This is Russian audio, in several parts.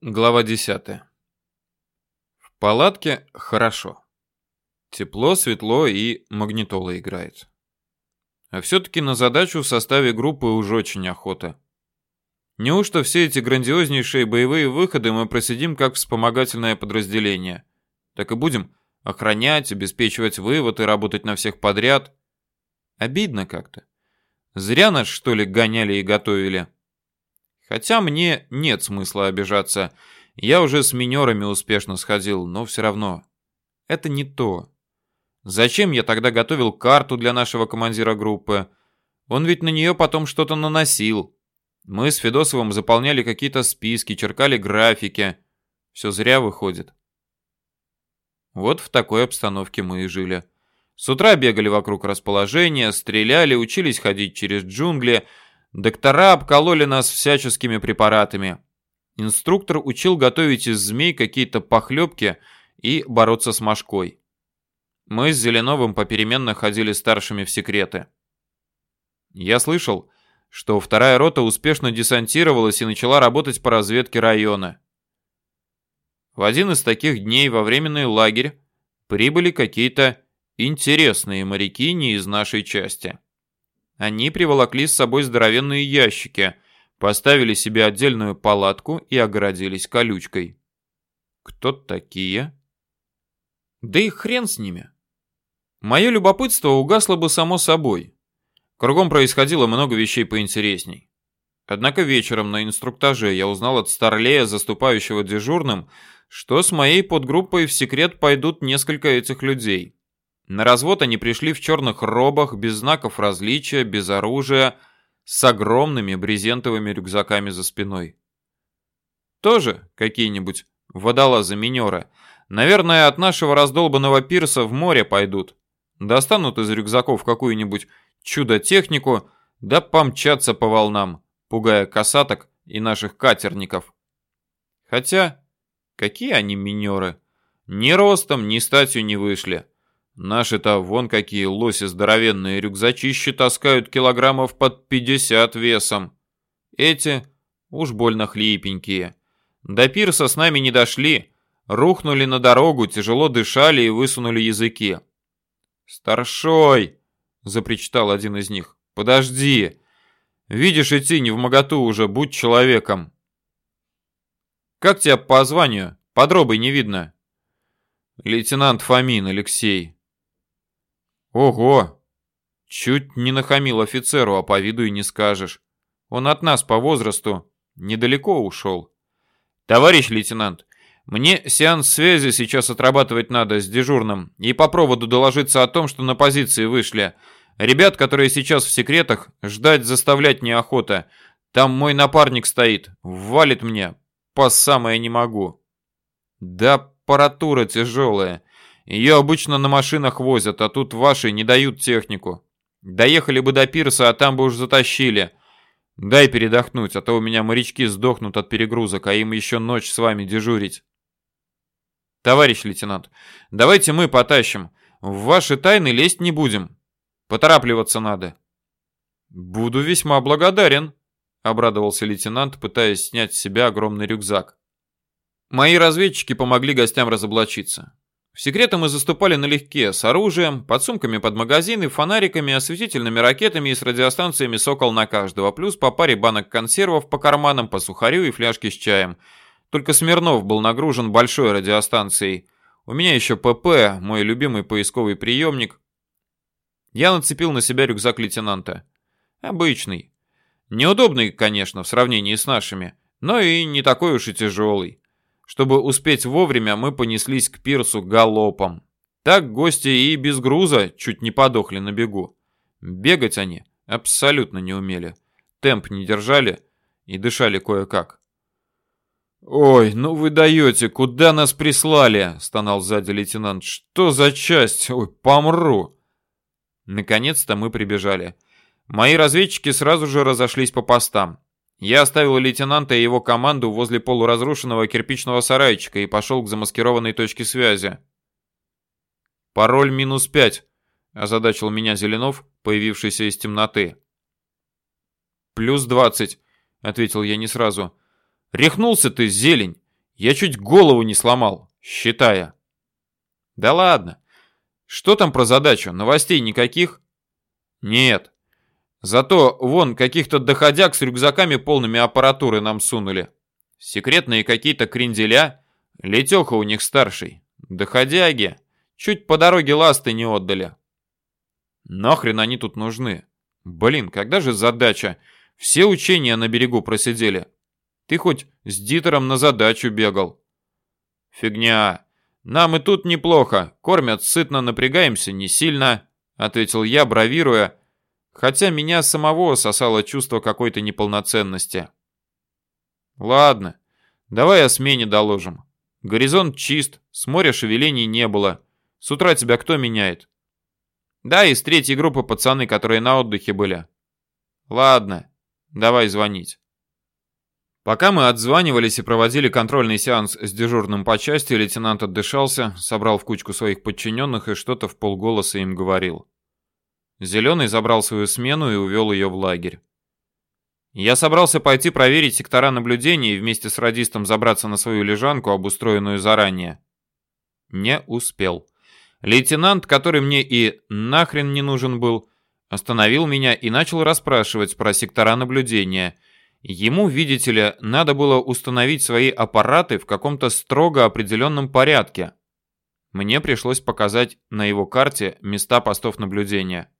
Глава 10. В палатке хорошо. Тепло, светло и магнитола играет. А все-таки на задачу в составе группы уже очень охота. Неужто все эти грандиознейшие боевые выходы мы просидим как вспомогательное подразделение? Так и будем охранять, обеспечивать вывод и работать на всех подряд? Обидно как-то. Зря нас, что ли, гоняли и готовили. Хотя мне нет смысла обижаться. Я уже с минерами успешно сходил, но все равно. Это не то. Зачем я тогда готовил карту для нашего командира группы? Он ведь на нее потом что-то наносил. Мы с Федосовым заполняли какие-то списки, черкали графики. Все зря выходит. Вот в такой обстановке мы и жили. С утра бегали вокруг расположения, стреляли, учились ходить через джунгли, Доктора обкололи нас всяческими препаратами. Инструктор учил готовить из змей какие-то похлебки и бороться с мошкой. Мы с Зеленовым попеременно ходили старшими в секреты. Я слышал, что вторая рота успешно десантировалась и начала работать по разведке района. В один из таких дней во временный лагерь прибыли какие-то интересные моряки не из нашей части. Они приволокли с собой здоровенные ящики, поставили себе отдельную палатку и огородились колючкой. Кто такие? Да и хрен с ними. Мое любопытство угасло бы само собой. Кругом происходило много вещей поинтересней. Однако вечером на инструктаже я узнал от Старлея, заступающего дежурным, что с моей подгруппой в секрет пойдут несколько этих людей. На развод они пришли в черных робах, без знаков различия, без оружия, с огромными брезентовыми рюкзаками за спиной. Тоже какие-нибудь водолазы-минеры. Наверное, от нашего раздолбанного пирса в море пойдут. Достанут из рюкзаков какую-нибудь чудо-технику, да помчатся по волнам, пугая касаток и наших катерников. Хотя, какие они минеры? Ни ростом, ни статью не вышли. Наши-то вон какие лоси здоровенные, рюкзачищи таскают килограммов под 50 весом. Эти уж больно хлипенькие. До пирса с нами не дошли, рухнули на дорогу, тяжело дышали и высунули языки. «Старшой!» — запричитал один из них. «Подожди! Видишь, идти не в моготу уже, будь человеком!» «Как тебя по званию? Подробой не видно». «Лейтенант Фомин Алексей», Ого! Чуть не нахамил офицеру, а по виду и не скажешь. Он от нас по возрасту недалеко ушел. Товарищ лейтенант, мне сеанс связи сейчас отрабатывать надо с дежурным и по проводу доложиться о том, что на позиции вышли. Ребят, которые сейчас в секретах, ждать заставлять неохота. Там мой напарник стоит, валит мне, по самое не могу. Да аппаратура тяжелая. Ее обычно на машинах возят, а тут ваши не дают технику. Доехали бы до пирса, а там бы уж затащили. Дай передохнуть, а то у меня морячки сдохнут от перегрузок, а им еще ночь с вами дежурить. Товарищ лейтенант, давайте мы потащим. В ваши тайны лезть не будем. Поторапливаться надо. Буду весьма благодарен, обрадовался лейтенант, пытаясь снять с себя огромный рюкзак. Мои разведчики помогли гостям разоблачиться. Секреты мы заступали налегке, с оружием, подсумками под магазины, фонариками, осветительными ракетами и с радиостанциями «Сокол» на каждого, плюс по паре банок консервов по карманам, по сухарю и фляжке с чаем. Только Смирнов был нагружен большой радиостанцией. У меня еще ПП, мой любимый поисковый приемник. Я нацепил на себя рюкзак лейтенанта. Обычный. Неудобный, конечно, в сравнении с нашими, но и не такой уж и тяжелый. Чтобы успеть вовремя, мы понеслись к пирсу галопом. Так гости и без груза чуть не подохли на бегу. Бегать они абсолютно не умели. Темп не держали и дышали кое-как. «Ой, ну вы даете, куда нас прислали?» — стонал сзади лейтенант. «Что за часть? Ой, помру!» Наконец-то мы прибежали. Мои разведчики сразу же разошлись по постам. Я оставил лейтенанта и его команду возле полуразрушенного кирпичного сарайчика и пошел к замаскированной точке связи. «Пароль минус пять», — озадачил меня Зеленов, появившийся из темноты. «Плюс двадцать», — ответил я не сразу. «Рехнулся ты, зелень! Я чуть голову не сломал, считая. Да ладно. Что там про задачу? Новостей никаких? Нет. Зато вон каких-то доходяг с рюкзаками полными аппаратуры нам сунули. Секретные какие-то кренделя. Летеха у них старший. Доходяги. Чуть по дороге ласты не отдали. Нахрен они тут нужны? Блин, когда же задача? Все учения на берегу просидели. Ты хоть с Дитером на задачу бегал. Фигня. Нам и тут неплохо. Кормят сытно, напрягаемся не сильно, ответил я, бравируя, хотя меня самого сосало чувство какой-то неполноценности. Ладно, давай о смене доложим. Горизонт чист, с моря шевелений не было. С утра тебя кто меняет? Да, из третьей группы пацаны, которые на отдыхе были. Ладно, давай звонить. Пока мы отзванивались и проводили контрольный сеанс с дежурным по части, лейтенант отдышался, собрал в кучку своих подчиненных и что-то в полголоса им говорил. Зеленый забрал свою смену и увел ее в лагерь. Я собрался пойти проверить сектора наблюдения и вместе с радистом забраться на свою лежанку, обустроенную заранее. Не успел. Лейтенант, который мне и нахрен не нужен был, остановил меня и начал расспрашивать про сектора наблюдения. Ему, видите ли, надо было установить свои аппараты в каком-то строго определенном порядке. Мне пришлось показать на его карте места постов наблюдения.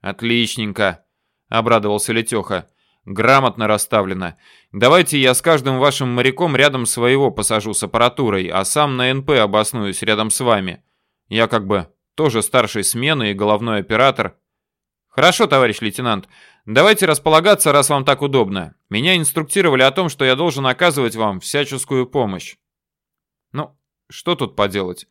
«Отличненько», — обрадовался Летеха. «Грамотно расставлено. Давайте я с каждым вашим моряком рядом своего посажу с аппаратурой, а сам на НП обоснуюсь рядом с вами. Я как бы тоже старший смены и головной оператор». «Хорошо, товарищ лейтенант. Давайте располагаться, раз вам так удобно. Меня инструктировали о том, что я должен оказывать вам всяческую помощь». «Ну, что тут поделать?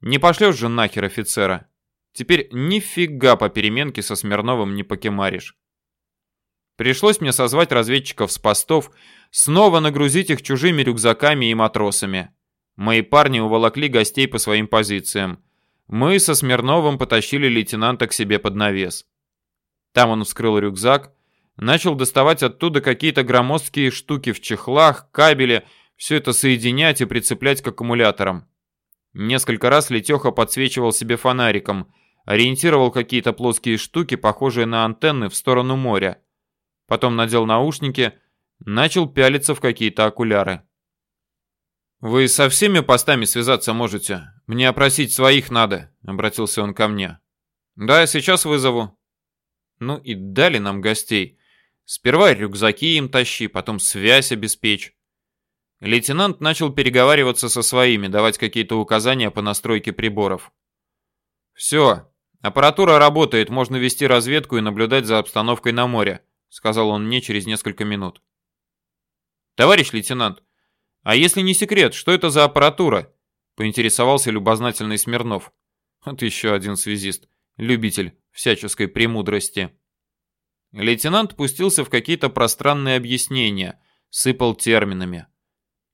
Не пошлешь же нахер офицера?» Теперь нифига по переменке со Смирновым не покемаришь. Пришлось мне созвать разведчиков с постов, снова нагрузить их чужими рюкзаками и матросами. Мои парни уволокли гостей по своим позициям. Мы со Смирновым потащили лейтенанта к себе под навес. Там он вскрыл рюкзак, начал доставать оттуда какие-то громоздкие штуки в чехлах, кабели, все это соединять и прицеплять к аккумуляторам. Несколько раз Летеха подсвечивал себе фонариком, ориентировал какие-то плоские штуки, похожие на антенны, в сторону моря. Потом надел наушники, начал пялиться в какие-то окуляры. «Вы со всеми постами связаться можете? Мне опросить своих надо», — обратился он ко мне. «Да, сейчас вызову». Ну и дали нам гостей. Сперва рюкзаки им тащи, потом связь обеспечь. Лейтенант начал переговариваться со своими, давать какие-то указания по настройке приборов. «Все, «Аппаратура работает, можно вести разведку и наблюдать за обстановкой на море», сказал он мне через несколько минут. «Товарищ лейтенант, а если не секрет, что это за аппаратура?» поинтересовался любознательный Смирнов. Вот еще один связист, любитель всяческой премудрости. Лейтенант пустился в какие-то пространные объяснения, сыпал терминами.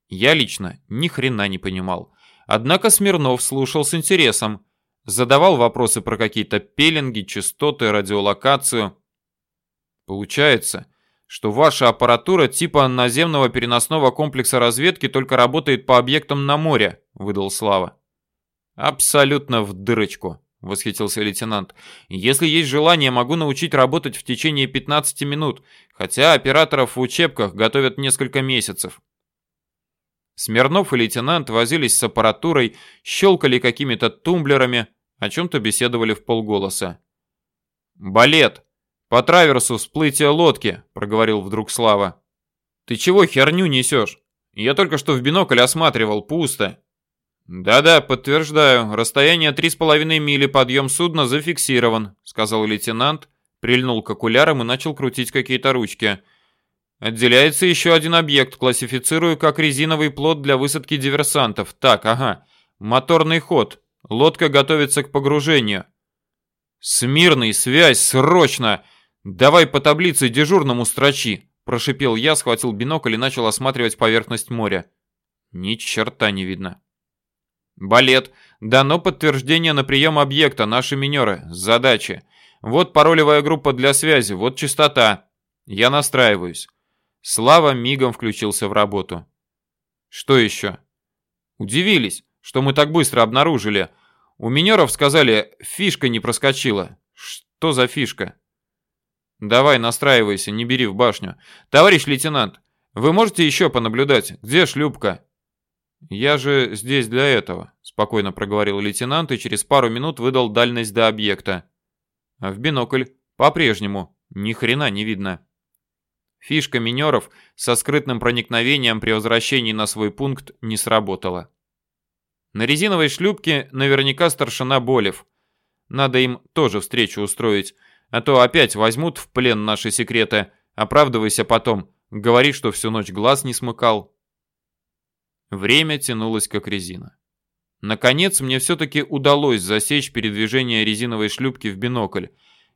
Я лично ни хрена не понимал. Однако Смирнов слушал с интересом, Задавал вопросы про какие-то пеленги, частоты, радиолокацию. Получается, что ваша аппаратура типа наземного переносного комплекса разведки только работает по объектам на море, выдал Слава. Абсолютно в дырочку, восхитился лейтенант. Если есть желание, могу научить работать в течение 15 минут, хотя операторов в учебках готовят несколько месяцев. Смирнов и лейтенант возились с аппаратурой, щелкали какими-то тумблерами, о чем-то беседовали в полголоса. «Балет! По траверсу всплытие лодки!» — проговорил вдруг Слава. «Ты чего херню несешь? Я только что в бинокль осматривал, пусто». «Да-да, подтверждаю. Расстояние три с половиной мили, подъем судна зафиксирован», — сказал лейтенант, прильнул к окулярам и начал крутить какие-то ручки. «Отделяется еще один объект, классифицирую как резиновый плот для высадки диверсантов. Так, ага, моторный ход. Лодка готовится к погружению. Смирный, связь, срочно! Давай по таблице дежурному строчи, прошипел я, схватил бинокль и начал осматривать поверхность моря. Ни черта не видно. Балет. Дано подтверждение на прием объекта, наши минеры. Задачи. Вот паролевая группа для связи, вот частота. Я настраиваюсь. Слава мигом включился в работу. Что еще? Удивились, что мы так быстро обнаружили. У минеров сказали, фишка не проскочила. Что за фишка? Давай, настраивайся, не бери в башню. Товарищ лейтенант, вы можете еще понаблюдать? Где шлюпка? Я же здесь для этого, спокойно проговорил лейтенант и через пару минут выдал дальность до объекта. А в бинокль по-прежнему ни хрена не видно. Фишка минеров со скрытным проникновением при возвращении на свой пункт не сработала. На резиновой шлюпке наверняка старшина Болев. Надо им тоже встречу устроить, а то опять возьмут в плен наши секреты, оправдывайся потом, говори, что всю ночь глаз не смыкал. Время тянулось как резина. Наконец, мне все-таки удалось засечь передвижение резиновой шлюпки в бинокль.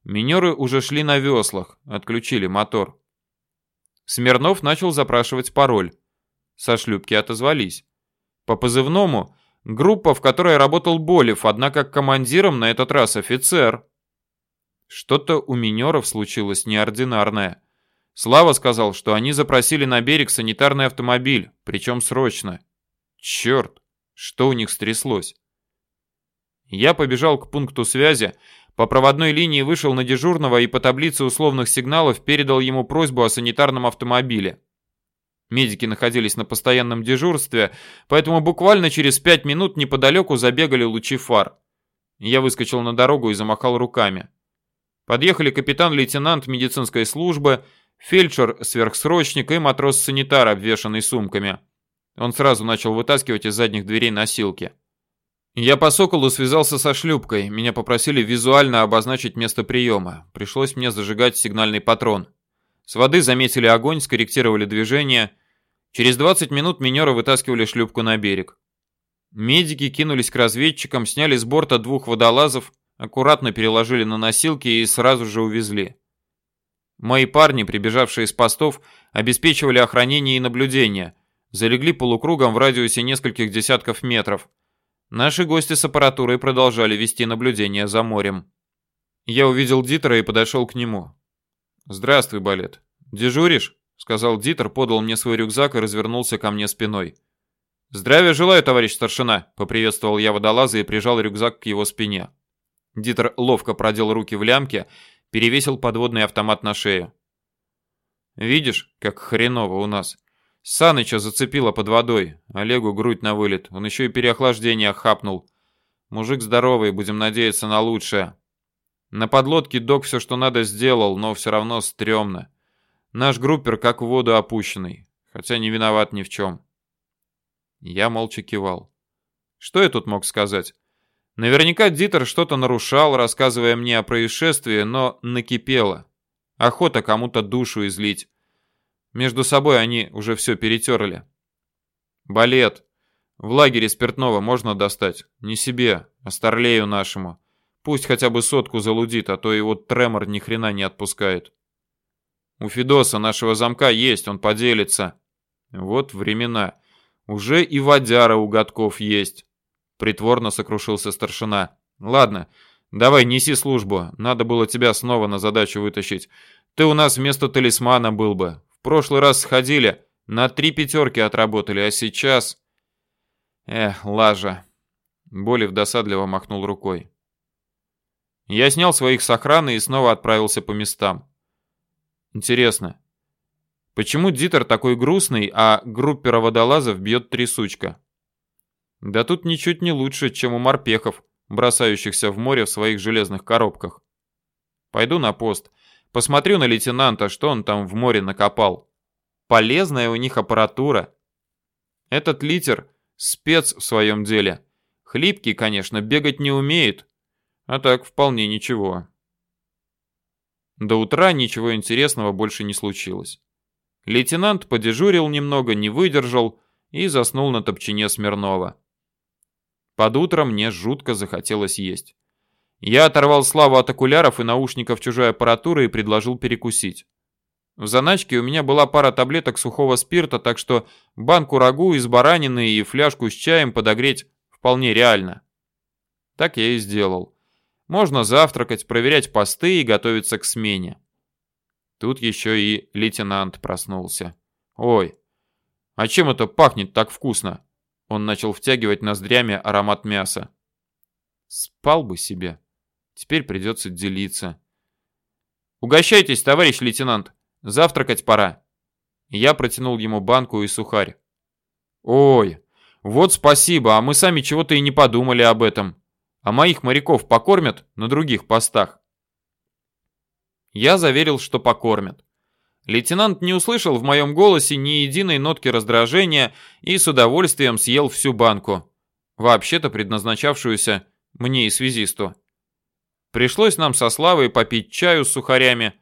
Минеры уже шли на веслах, отключили мотор. Смирнов начал запрашивать пароль. Со шлюпки отозвались. По позывному группа, в которой работал Болев, однако командиром на этот раз офицер. Что-то у минеров случилось неординарное. Слава сказал, что они запросили на берег санитарный автомобиль, причем срочно. Черт, что у них стряслось? Я побежал к пункту связи, по проводной линии вышел на дежурного и по таблице условных сигналов передал ему просьбу о санитарном автомобиле. Медики находились на постоянном дежурстве, поэтому буквально через пять минут неподалеку забегали лучи фар. Я выскочил на дорогу и замахал руками. Подъехали капитан-лейтенант медицинской службы, фельдшер-сверхсрочник и матрос-санитар, обвешанный сумками. Он сразу начал вытаскивать из задних дверей носилки. Я по соколу связался со шлюпкой. Меня попросили визуально обозначить место приема. Пришлось мне зажигать сигнальный патрон. С воды заметили огонь, скорректировали движение. Через 20 минут минеры вытаскивали шлюпку на берег. Медики кинулись к разведчикам, сняли с борта двух водолазов, аккуратно переложили на носилки и сразу же увезли. Мои парни, прибежавшие с постов, обеспечивали охранение и наблюдение. Залегли полукругом в радиусе нескольких десятков метров. Наши гости с аппаратурой продолжали вести наблюдение за морем. Я увидел Дитера и подошел к нему. «Здравствуй, Балет. Дежуришь?» — сказал Дитер, подал мне свой рюкзак и развернулся ко мне спиной. «Здравия желаю, товарищ старшина!» — поприветствовал я водолаза и прижал рюкзак к его спине. Дитер ловко продел руки в лямке, перевесил подводный автомат на шею. «Видишь, как хреново у нас. Саныча зацепило под водой. Олегу грудь на вылет. Он еще и переохлаждение хапнул. Мужик здоровый, будем надеяться на лучшее. На подлодке док все, что надо, сделал, но все равно стрёмно. Наш группер как в воду опущенный, хотя не виноват ни в чем. Я молча кивал. Что я тут мог сказать? Наверняка Дитер что-то нарушал, рассказывая мне о происшествии, но накипело. Охота кому-то душу излить. Между собой они уже все перетерли. Балет. В лагере спиртного можно достать. Не себе, а старлею нашему. Пусть хотя бы сотку залудит, а то его тремор ни хрена не отпускает. У Федоса нашего замка есть, он поделится. Вот времена. Уже и водяра у годков есть. Притворно сокрушился старшина. Ладно, давай неси службу. Надо было тебя снова на задачу вытащить. Ты у нас вместо талисмана был бы. В прошлый раз сходили, на три пятерки отработали, а сейчас... Эх, лажа. Болев досадливо махнул рукой. Я снял своих с охраны и снова отправился по местам. Интересно, почему Дитер такой грустный, а группера водолазов бьет трясучка? Да тут ничуть не лучше, чем у морпехов, бросающихся в море в своих железных коробках. Пойду на пост. Посмотрю на лейтенанта, что он там в море накопал. Полезная у них аппаратура. Этот литер спец в своем деле. Хлипкий, конечно, бегать не умеет. А так вполне ничего. До утра ничего интересного больше не случилось. Лейтенант подежурил немного, не выдержал и заснул на топчине Смирнова. Под утро мне жутко захотелось есть. Я оторвал Славу от окуляров и наушников чужой аппаратуры и предложил перекусить. В заначке у меня была пара таблеток сухого спирта, так что банку рагу из баранины и фляжку с чаем подогреть вполне реально. Так я и сделал. Можно завтракать, проверять посты и готовиться к смене. Тут еще и лейтенант проснулся. Ой, А чем это пахнет так вкусно? Он начал втягивать ноздрями аромат мяса. Спал бы себе. Теперь придется делиться. Угощайтесь, товарищ лейтенант. Завтракать пора. Я протянул ему банку и сухарь. Ой, вот спасибо, а мы сами чего-то и не подумали об этом. А моих моряков покормят на других постах. Я заверил, что покормят. Лейтенант не услышал в моем голосе ни единой нотки раздражения и с удовольствием съел всю банку, вообще-то предназначавшуюся мне и связисту. Пришлось нам со Славой попить чаю с сухарями.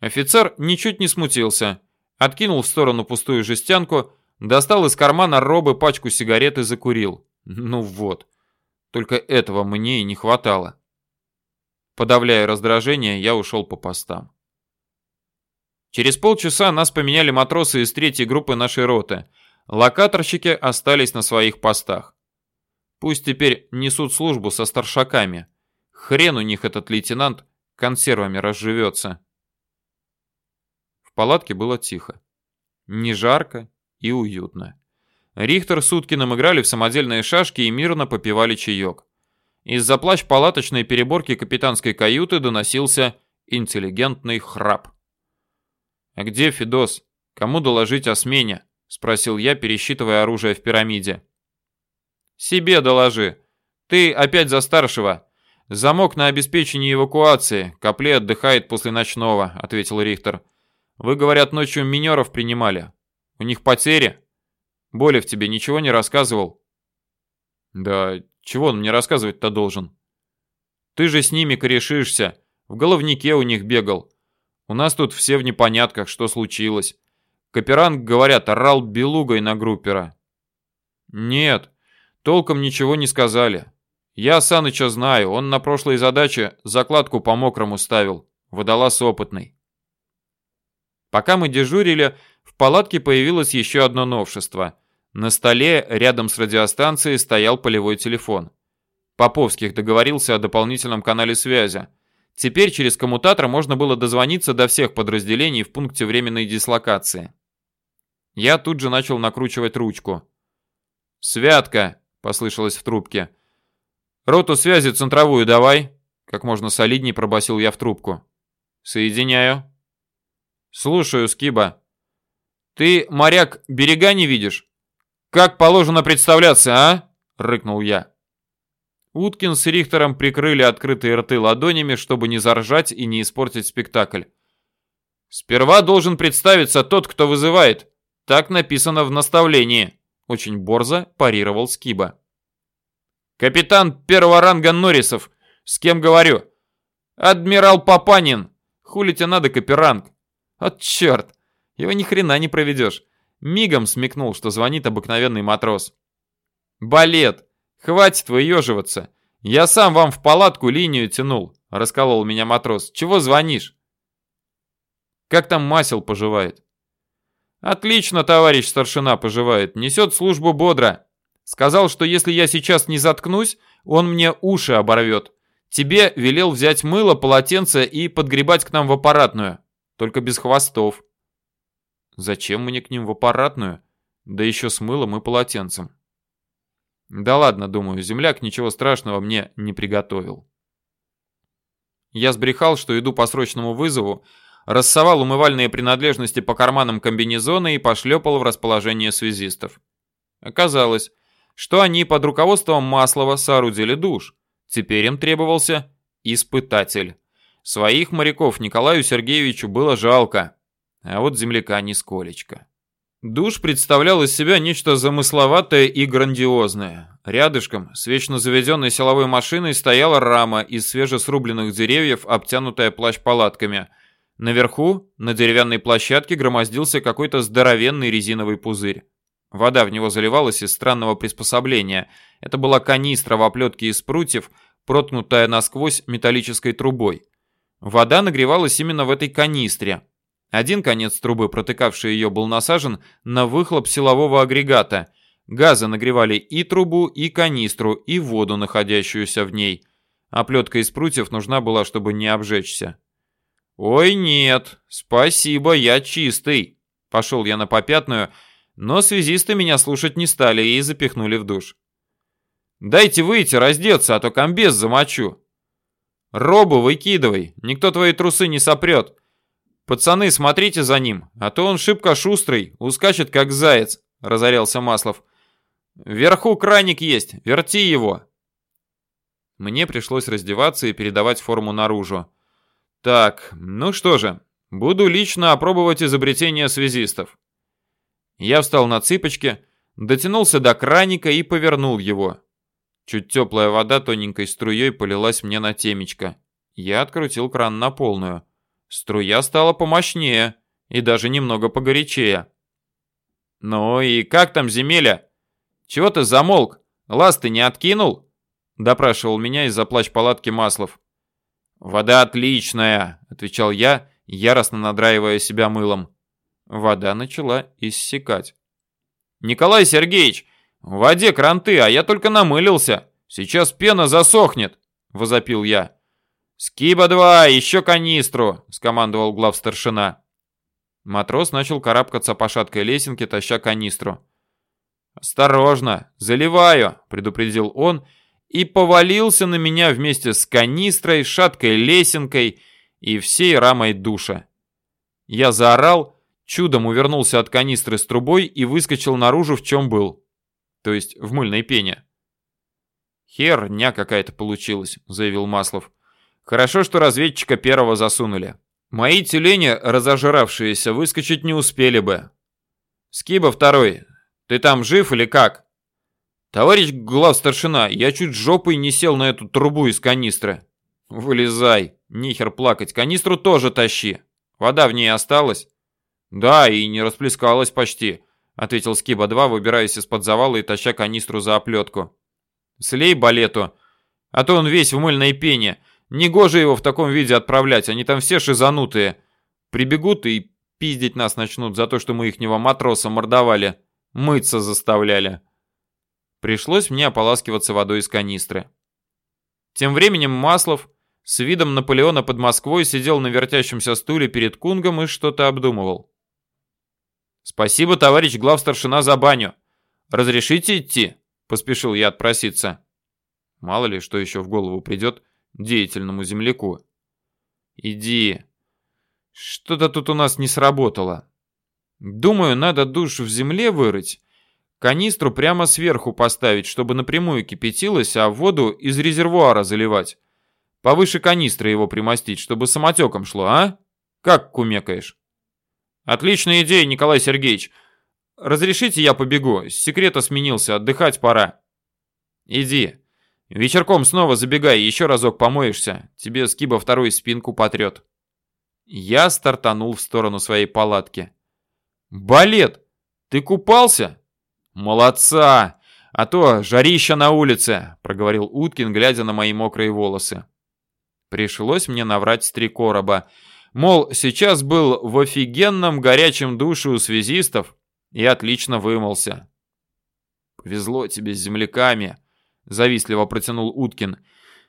Офицер ничуть не смутился, откинул в сторону пустую жестянку, достал из кармана робы пачку сигарет и закурил. Ну вот, только этого мне и не хватало. Подавляя раздражение, я ушел по постам. Через полчаса нас поменяли матросы из третьей группы нашей роты. Локаторщики остались на своих постах. Пусть теперь несут службу со старшаками. Хрен у них этот лейтенант консервами разживется. В палатке было тихо. Не жарко и уютно. Рихтер с Уткиным играли в самодельные шашки и мирно попивали чаек. Из-за плащ палаточной переборки капитанской каюты доносился интеллигентный храп. «А где Федос? Кому доложить о смене?» — спросил я, пересчитывая оружие в пирамиде. «Себе доложи. Ты опять за старшего. Замок на обеспечение эвакуации. Капле отдыхает после ночного», — ответил Рихтер. «Вы, говорят, ночью минеров принимали. У них потери? Болев тебе ничего не рассказывал?» «Да чего он мне рассказывать-то должен?» «Ты же с ними корешишься. В головнике у них бегал. У нас тут все в непонятках, что случилось. Каперанг, говорят, орал белугой на группера. Нет, толком ничего не сказали. Я Саныча знаю, он на прошлой задаче закладку по мокрому ставил. Водолаз опытный. Пока мы дежурили, в палатке появилось еще одно новшество. На столе рядом с радиостанцией стоял полевой телефон. Поповских договорился о дополнительном канале связи. Теперь через коммутатор можно было дозвониться до всех подразделений в пункте временной дислокации. Я тут же начал накручивать ручку. «Святка!» — послышалось в трубке. «Роту связи центровую давай!» Как можно солидней пробасил я в трубку. «Соединяю». «Слушаю, Скиба». «Ты, моряк, берега не видишь?» «Как положено представляться, а?» — рыкнул я. Уткин с Рихтером прикрыли открытые рты ладонями, чтобы не заржать и не испортить спектакль. «Сперва должен представиться тот, кто вызывает. Так написано в наставлении», — очень борзо парировал Скиба. «Капитан первого ранга Норрисов. С кем говорю?» «Адмирал Папанин. Хули тебе надо, каперанг?» «От черт! Его ни хрена не проведешь». Мигом смекнул, что звонит обыкновенный матрос. «Балет! «Хватит выеживаться. Я сам вам в палатку линию тянул», — расколол меня матрос. «Чего звонишь?» «Как там Масел поживает?» «Отлично, товарищ старшина поживает. Несет службу бодро. Сказал, что если я сейчас не заткнусь, он мне уши оборвет. Тебе велел взять мыло, полотенце и подгребать к нам в аппаратную. Только без хвостов». «Зачем мне к ним в аппаратную? Да еще с мылом и полотенцем». Да ладно, думаю, земляк ничего страшного мне не приготовил. Я сбрехал, что иду по срочному вызову, рассовал умывальные принадлежности по карманам комбинезона и пошлепал в расположение связистов. Оказалось, что они под руководством Маслова соорудили душ. Теперь им требовался испытатель. Своих моряков Николаю Сергеевичу было жалко, а вот земляка нисколечко. Душ представлял из себя нечто замысловатое и грандиозное. Рядышком с вечно заведенной силовой машиной стояла рама из свежесрубленных деревьев, обтянутая плащ-палатками. Наверху, на деревянной площадке, громоздился какой-то здоровенный резиновый пузырь. Вода в него заливалась из странного приспособления. Это была канистра в оплетке из прутьев, проткнутая насквозь металлической трубой. Вода нагревалась именно в этой канистре. Один конец трубы, протыкавший ее, был насажен на выхлоп силового агрегата. Газы нагревали и трубу, и канистру, и воду, находящуюся в ней. Оплетка из прутьев нужна была, чтобы не обжечься. «Ой, нет, спасибо, я чистый!» Пошел я на попятную, но связисты меня слушать не стали и запихнули в душ. «Дайте выйти, раздеться, а то комбез замочу». «Робу выкидывай, никто твои трусы не сопрет. Пацаны, смотрите за ним, а то он шибко шустрый, ускачет как заяц», — разорялся Маслов. «Вверху краник есть, верти его». Мне пришлось раздеваться и передавать форму наружу. Так, ну что же, буду лично опробовать изобретение связистов. Я встал на цыпочки, дотянулся до краника и повернул его. Чуть теплая вода тоненькой струей полилась мне на темечко. Я открутил кран на полную. Струя стала помощнее и даже немного погорячее. «Ну и как там земеля? Чего ты замолк? Лаз ты не откинул?» Допрашивал меня из-за плащ-палатки Маслов. «Вода отличная», — отвечал я, яростно надраивая себя мылом. Вода начала иссякать. «Николай Сергеевич, «В воде кранты, а я только намылился. Сейчас пена засохнет», — возопил я. «Скиба-2, еще канистру!» — скомандовал главстаршина. Матрос начал карабкаться по шаткой лесенке, таща канистру. «Осторожно, заливаю!» — предупредил он и повалился на меня вместе с канистрой, шаткой лесенкой и всей рамой душа. Я заорал, чудом увернулся от канистры с трубой и выскочил наружу, в чем был то есть в мыльной пене. «Херня какая-то получилась», — заявил Маслов. «Хорошо, что разведчика первого засунули. Мои тюлени, разожравшиеся, выскочить не успели бы. Скиба второй, ты там жив или как?» «Товарищ главстаршина, я чуть жопой не сел на эту трубу из канистры». «Вылезай, нихер плакать, канистру тоже тащи. Вода в ней осталась?» «Да, и не расплескалась почти ответил Скиба-2, выбираясь из-под завала и таща канистру за оплетку. «Слей балету, а то он весь в мыльной пене. Негоже его в таком виде отправлять, они там все шизанутые. Прибегут и пиздить нас начнут за то, что мы ихнего матроса мордовали, мыться заставляли». Пришлось мне ополаскиваться водой из канистры. Тем временем Маслов с видом Наполеона под Москвой сидел на вертящемся стуле перед Кунгом и что-то обдумывал. «Спасибо, товарищ главстаршина, за баню. Разрешите идти?» — поспешил я отпроситься. Мало ли, что еще в голову придет деятельному земляку. «Иди. Что-то тут у нас не сработало. Думаю, надо душ в земле вырыть, канистру прямо сверху поставить, чтобы напрямую кипятилось, а воду из резервуара заливать. Повыше канистры его примостить, чтобы самотеком шло, а? Как кумекаешь?» Отличная идея, Николай Сергеевич. Разрешите я побегу? Секрета сменился, отдыхать пора. Иди. Вечерком снова забегай, еще разок помоешься. Тебе скиба вторую спинку потрет. Я стартанул в сторону своей палатки. Балет, ты купался? Молодца! А то жарища на улице, проговорил Уткин, глядя на мои мокрые волосы. Пришлось мне наврать с три короба. Мол, сейчас был в офигенном горячем душе у связистов и отлично вымылся. «Повезло тебе с земляками», — завистливо протянул Уткин.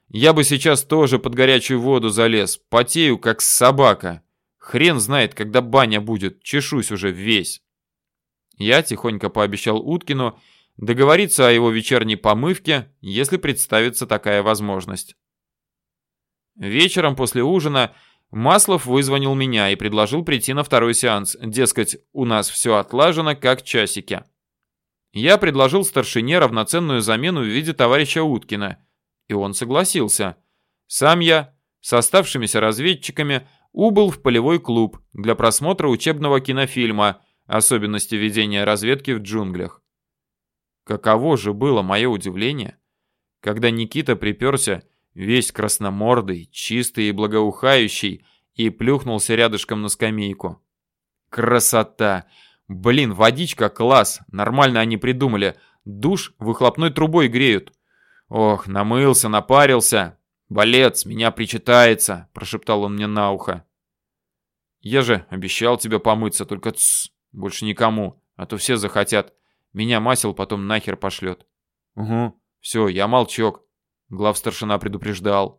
«Я бы сейчас тоже под горячую воду залез, потею, как собака. Хрен знает, когда баня будет, чешусь уже весь». Я тихонько пообещал Уткину договориться о его вечерней помывке, если представится такая возможность. Вечером после ужина Маслов вызвонил меня и предложил прийти на второй сеанс. Дескать, у нас все отлажено, как часики. Я предложил старшине равноценную замену в виде товарища Уткина, и он согласился. Сам я, с оставшимися разведчиками, убыл в полевой клуб для просмотра учебного кинофильма «Особенности ведения разведки в джунглях». Каково же было мое удивление, когда Никита приперся весь красномордый, чистый и благоухающий, и плюхнулся рядышком на скамейку. Красота! Блин, водичка класс, нормально они придумали. Душ выхлопной трубой греют. Ох, намылся, напарился. Болец, меня причитается, прошептал он мне на ухо. Я же обещал тебе помыться, только тс, больше никому, а то все захотят. Меня масел потом нахер пошлет. Угу, все, я молчок. Главстаршина предупреждал.